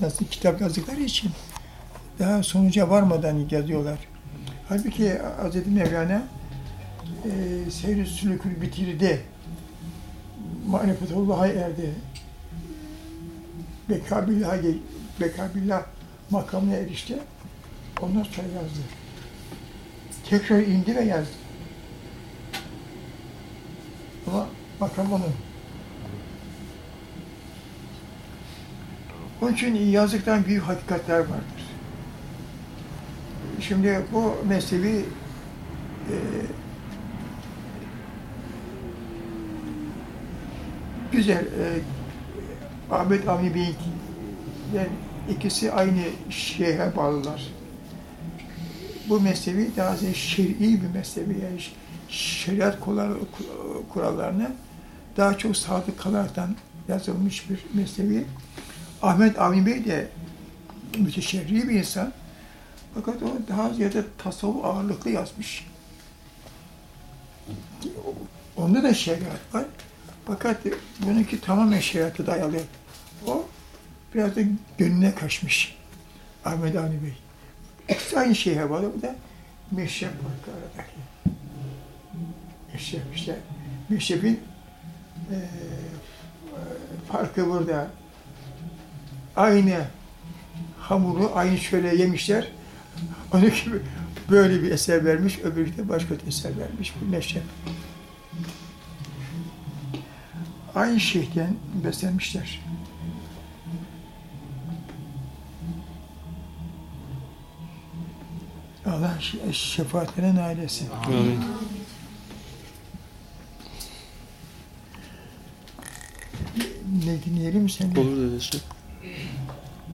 Nasıl kitap yazdıkları için daha sonuca varmadan yazıyorlar. Halbuki Hz. Mevlana e, seyr-i sülükül bitirdi. Marifetullah'a erdi. Bekabillah, bekabillah makamına erişti. Ondan sonra yazdı. Tekrar indi ve yazdı. Ama makam onun. Onun için yazdıktan büyük hakikatler vardır. Şimdi bu mesleği e, güzel. E, Ahmet Avni Bey'in ikisi aynı şeyhe bağlılar. Bu mesleği daha ziyade şer'i bir mesleği yani şeriat kural- kurallarına daha çok sadık kalaraktan yazılmış bir mesleği. Ahmet Avni Bey de müteşerri bir insan. Fakat o daha ziyade tasavvuf ağırlıklı yazmış. Onda da şeriat var. Fakat bununki tamamen şeriatı dayalı. O biraz da gönlüne kaçmış Ahmet Avni Bey. İkisi aynı şeye bağlı. Bu da meşrep farkı aradaki. Meşrep işte. Meşrepin eee farkı burada. Aynı hamuru aynı şöyle yemişler. Onun gibi böyle bir eser vermiş, öbürü de başka bir eser vermiş. Bu meşrep. Aynı şeyden beslenmişler. Allah şe- şefaatine nail etsin. Amin. Ne dinleyelim sen? de? Olur dedesi.